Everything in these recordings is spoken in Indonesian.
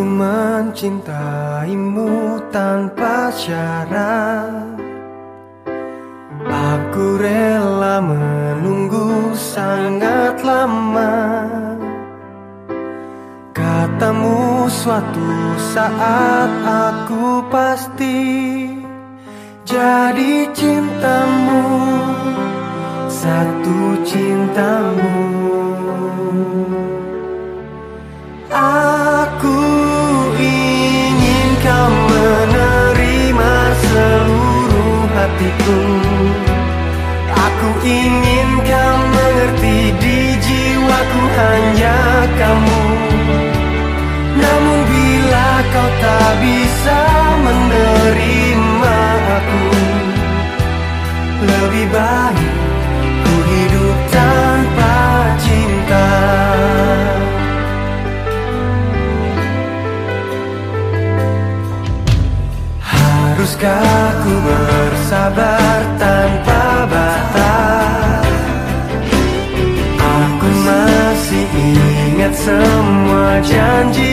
Ku mencintaimu tanpa syarat. Aku rela menunggu sangat lama. Katamu suatu saat aku pasti Jadi cintamu. Satu cintamu. Aku kamu. Namun bila kau tak bisa menerima aku Lebih baik ku hidup tanpa cinta. Haruskah ku bersabar tanpa 将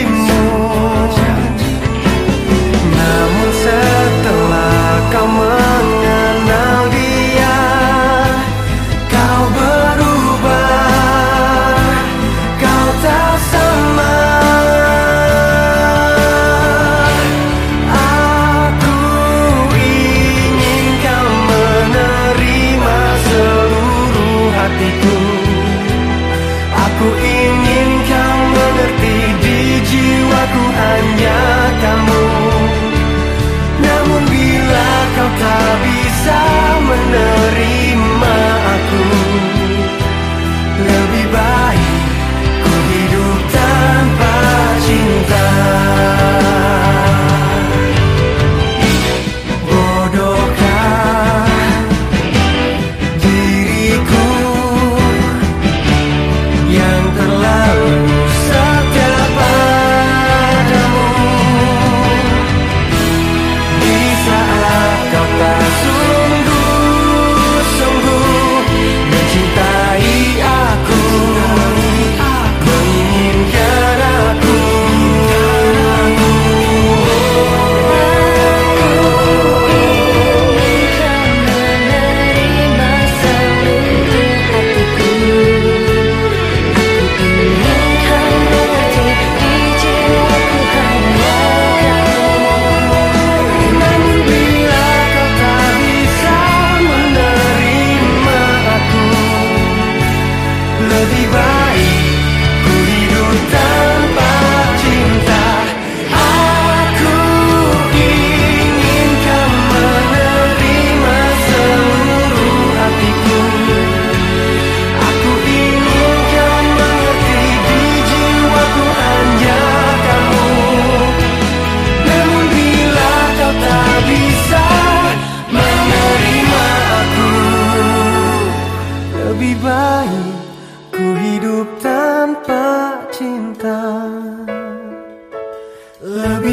be right.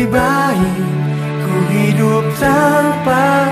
baik ku hidup tanpa